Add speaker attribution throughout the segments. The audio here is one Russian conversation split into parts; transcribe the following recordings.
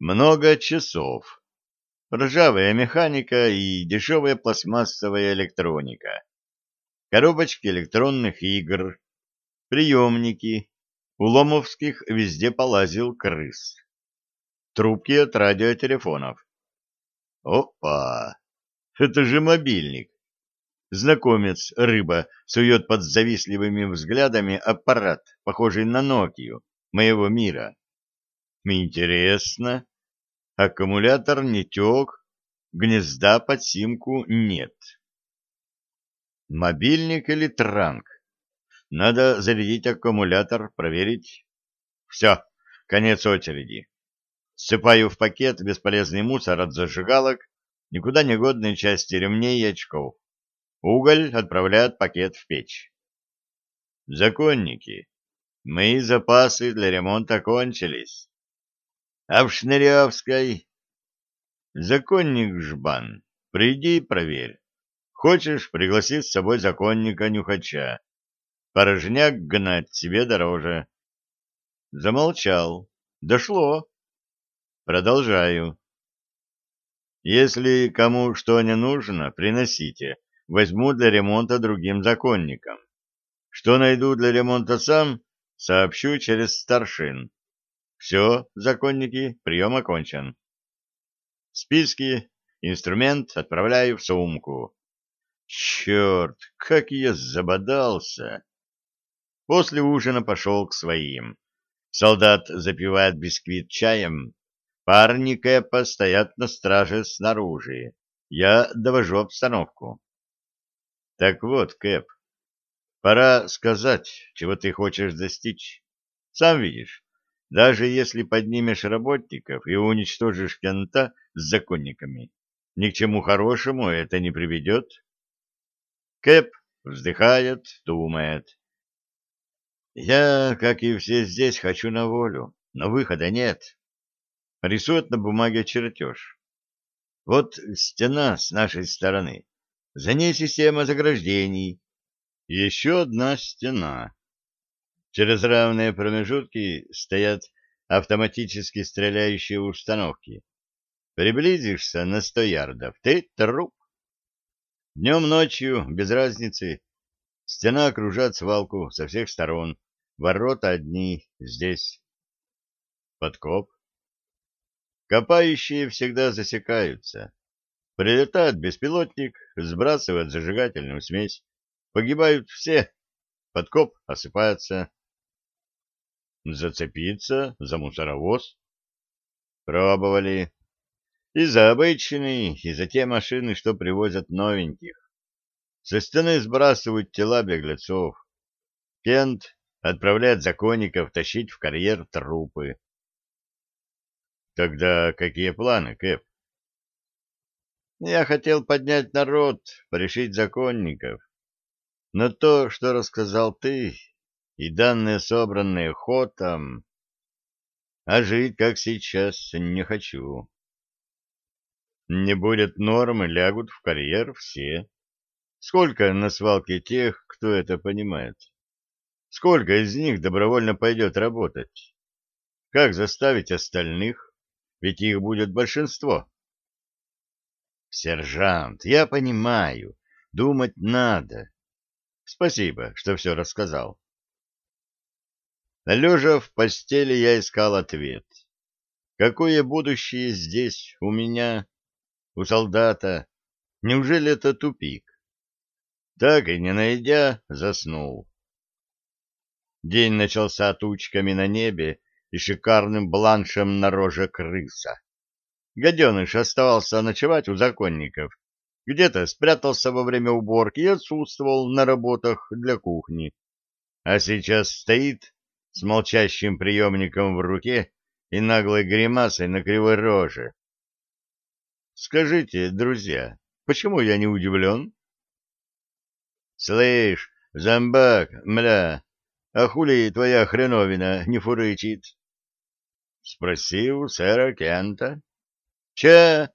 Speaker 1: Много часов. Ржавая механика и дешевая пластмассовая электроника. Коробочки электронных игр. Приемники. У Ломовских везде полазил крыс. Трубки от радиотелефонов. Опа! Это же мобильник. Знакомец, рыба, сует под завистливыми взглядами аппарат, похожий на Нокию, моего мира. Интересно, Аккумулятор не тек, гнезда под симку нет. Мобильник или транк? Надо зарядить аккумулятор, проверить. Все, конец очереди. Сыпаю в пакет бесполезный мусор от зажигалок, никуда не годные части ремней и очков. Уголь отправляет пакет в печь. Законники, мои запасы для ремонта кончились. А в Шныревской? Законник Жбан, приди и проверь. Хочешь, пригласить с собой законника-нюхача. Порожняк гнать себе дороже. Замолчал. Дошло. Продолжаю. Если кому что не нужно, приносите. Возьму для ремонта другим законникам. Что найду для ремонта сам, сообщу через старшин. Все, законники, прием окончен. Списки, инструмент отправляю в сумку. Черт, как я забодался! После ужина пошел к своим. Солдат запивает бисквит чаем. Парни Кэпа стоят на страже снаружи. Я довожу обстановку. Так вот, Кэп, пора сказать, чего ты хочешь достичь. Сам видишь, даже если поднимешь работников и уничтожишь кента с законниками, ни к чему хорошему это не приведет. Кэп вздыхает, думает. Я, как и все здесь, хочу на волю, но выхода нет. Рисует на бумаге чертеж. Вот стена с нашей стороны, за ней система заграждений, еще одна стена. Через равные промежутки стоят автоматически стреляющие установки. Приблизишься на сто ярдов, ты труп. Днем-ночью, без разницы, стена окружает свалку со всех сторон, ворота одни здесь. Подкоп. Копающие всегда засекаются. Прилетает беспилотник, сбрасывает зажигательную смесь. Погибают все, подкоп осыпается. Зацепиться за мусоровоз? Пробовали. И за обычные, и за те машины, что привозят новеньких. Со стены сбрасывают тела беглецов. Кент отправляет законников тащить в карьер трупы. Тогда какие планы, Кэп? Я хотел поднять народ, порешить законников. Но то, что рассказал ты, и данные, собранные охотом, а жить, как сейчас, не хочу. Не будет нормы, лягут в карьер все. Сколько на свалке тех, кто это понимает? Сколько из них добровольно пойдет работать? Как заставить остальных? Ведь их будет большинство. Сержант, я понимаю, думать надо. Спасибо, что все рассказал. Лежа в постели, я искал ответ. Какое будущее здесь, у меня, у солдата? Неужели это тупик? Так и не найдя, заснул. День начался тучками на небе и шикарным бланшем на роже крыса. Гаденыш оставался ночевать у законников, где-то спрятался во время уборки и отсутствовал на работах для кухни. А сейчас стоит с молчащим приемником в руке и наглой гримасой на кривой роже. «Скажите, друзья, почему я не удивлен?» «Слышь, зомбак, мля, а хули твоя хреновина не фурычит?» — спросил сэра Кента. «Че?»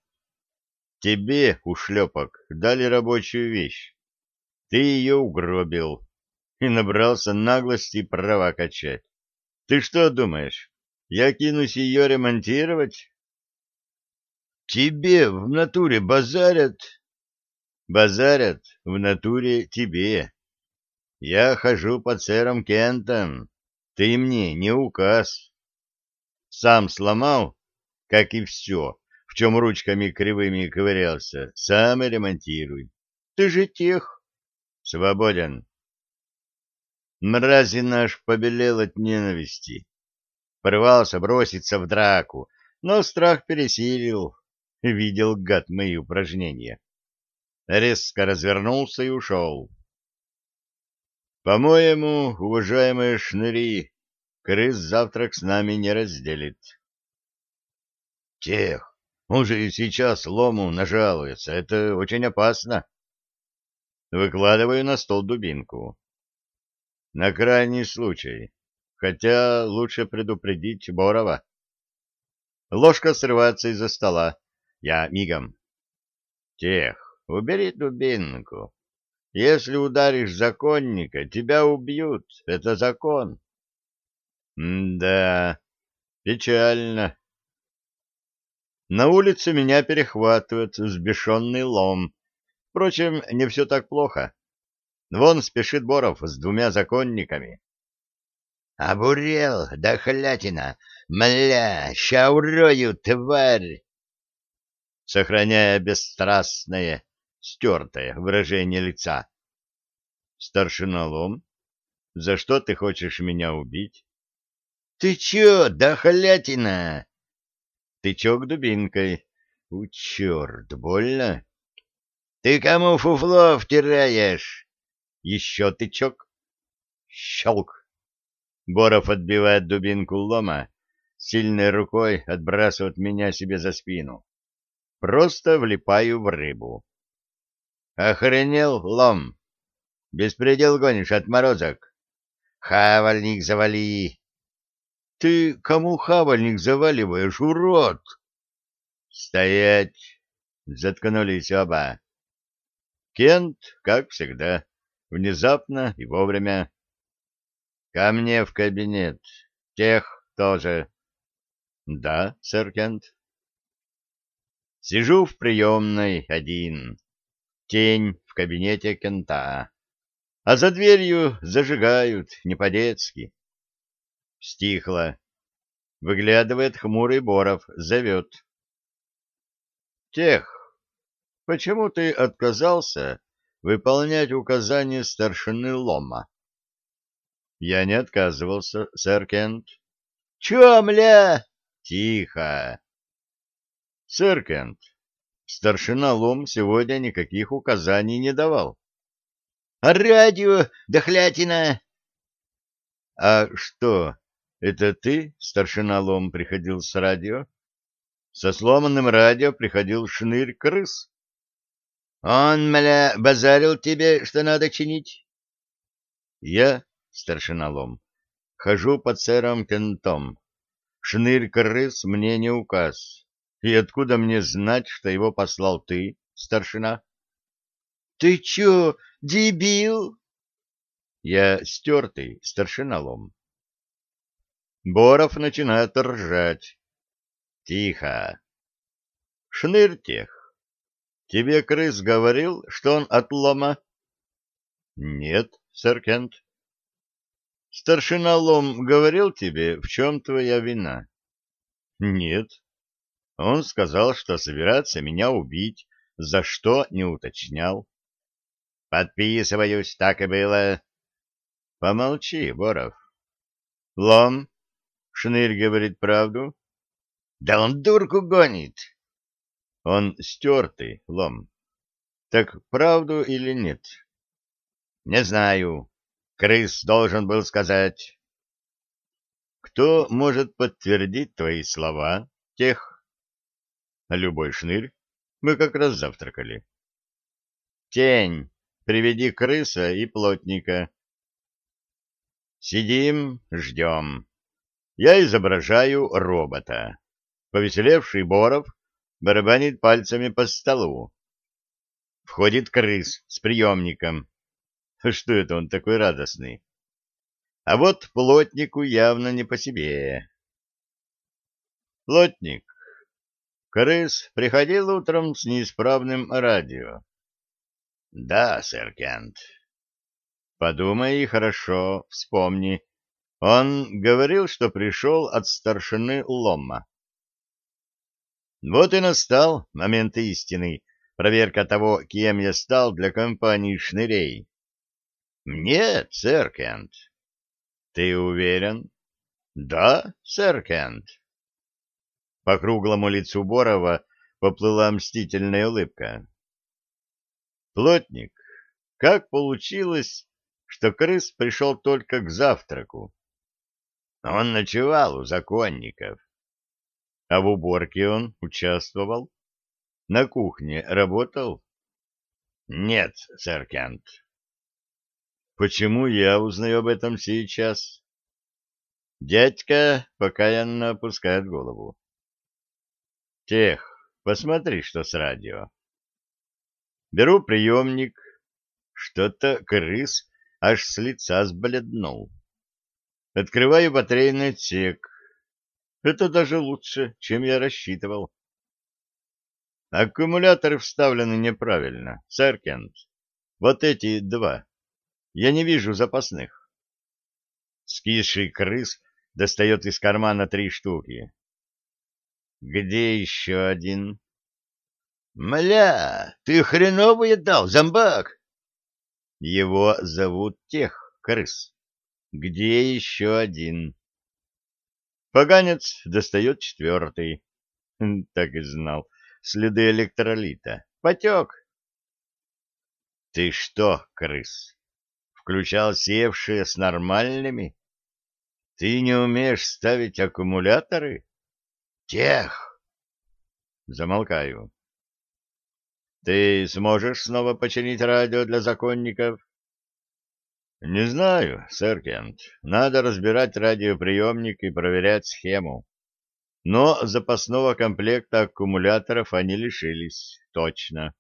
Speaker 1: «Тебе, ушлепок, дали рабочую вещь. Ты ее угробил, и набрался наглости права качать. Ты что думаешь, я кинусь ее ремонтировать? Тебе в натуре базарят? Базарят в натуре тебе. Я хожу по сэром Кентом, ты мне не указ. Сам сломал, как и все, в чем ручками кривыми ковырялся, сам и ремонтируй. Ты же тех. Свободен. Мрази наш побелел от ненависти. Порывался броситься в драку, но страх пересилил. Видел гад мои упражнения. Резко развернулся и ушел. По-моему, уважаемые шныри, крыс завтрак с нами не разделит. Тех, он же и сейчас лому нажалуется, это очень опасно. Выкладываю на стол дубинку. На крайний случай. Хотя лучше предупредить Борова. Ложка срывается из-за стола. Я мигом. Тех, убери дубинку. Если ударишь законника, тебя убьют. Это закон. М да, печально. На улице меня перехватывает взбешенный лом. Впрочем, не все так плохо. Вон спешит Боров с двумя законниками. — Обурел, дохлятина! Мля, ща урою, тварь! Сохраняя бесстрастное, стертое выражение лица. — Старшинолом, за что ты хочешь меня убить? — Ты чё, дохлятина? — Тычок дубинкой. — У, черт, больно! — Ты кому фуфло втираешь? Еще тычок. Щелк. Боров отбивает дубинку лома, сильной рукой отбрасывает меня себе за спину. Просто влипаю в рыбу. Охренел лом. Беспредел гонишь, отморозок. Хавальник завали. Ты кому хавальник заваливаешь, урод? Стоять! Заткнулись оба. Кент, как всегда, Внезапно и вовремя. «Ко мне в кабинет. Тех тоже». «Да, сэр Кент». Сижу в приемной один. Тень в кабинете Кента. А за дверью зажигают, не по-детски. Стихло. Выглядывает хмурый Боров, зовет. «Тех, почему ты отказался выполнять указания старшины Лома. Я не отказывался, сэр Кент. — Чё, мля? — Тихо. — Сэр Кент, старшина Лом сегодня никаких указаний не давал. — А радио, дохлятина! — А что, это ты, старшина Лом, приходил с радио? — Со сломанным радио приходил шнырь крыс. Он, мля, базарил тебе, что надо чинить? Я, старшиналом, хожу под сэром кентом. Шнырь крыс мне не указ. И откуда мне знать, что его послал ты, старшина? Ты чё, дебил? Я стертый, старшиналом. Боров начинает ржать. Тихо. Шнырь тех Тебе крыс говорил, что он от лома? Нет, сэр Кент. Старшина лом говорил тебе, в чем твоя вина? Нет. Он сказал, что собирается меня убить, за что не уточнял. Подписываюсь, так и было. Помолчи, Боров. Лом, Шнырь говорит правду. Да он дурку гонит. Он стертый, лом. Так правду или нет? Не знаю. Крыс должен был сказать. Кто может подтвердить твои слова? Тех. Любой шнырь. Мы как раз завтракали. Тень, приведи крыса и плотника. Сидим, ждем. Я изображаю робота. Повеселевший Боров барабанит пальцами по столу. Входит крыс с приемником. Что это он такой радостный? А вот плотнику явно не по себе. Плотник. Крыс приходил утром с неисправным радио. Да, сэр Кент. Подумай и хорошо вспомни. Он говорил, что пришел от старшины Ломма. Вот и настал момент истины, проверка того, кем я стал для компании шнырей. Мне, сэр Кент. Ты уверен? Да, сэр Кент. По круглому лицу Борова поплыла мстительная улыбка. Плотник, как получилось, что крыс пришел только к завтраку? Он ночевал у законников. А в уборке он участвовал? На кухне работал? Нет, сэр Кент. Почему я узнаю об этом сейчас? Дядька покаянно опускает голову. Тех, посмотри, что с радио. Беру приемник. Что-то крыс аж с лица сбледнул. Открываю батарейный отсек. Это даже лучше, чем я рассчитывал. Аккумуляторы вставлены неправильно, Серкент. Вот эти два. Я не вижу запасных. Скисший крыс достает из кармана три штуки. Где еще один? Мля, ты хреновый дал, зомбак! Его зовут тех, крыс. Где еще один? Поганец достает четвертый. Хм, так и знал. Следы электролита. Потек. Ты что, крыс, включал севшие с нормальными? Ты не умеешь ставить аккумуляторы? Тех! Замолкаю. Ты сможешь снова починить радио для законников? «Не знаю, сэр Кент. Надо разбирать радиоприемник и проверять схему. Но запасного комплекта аккумуляторов они лишились, точно.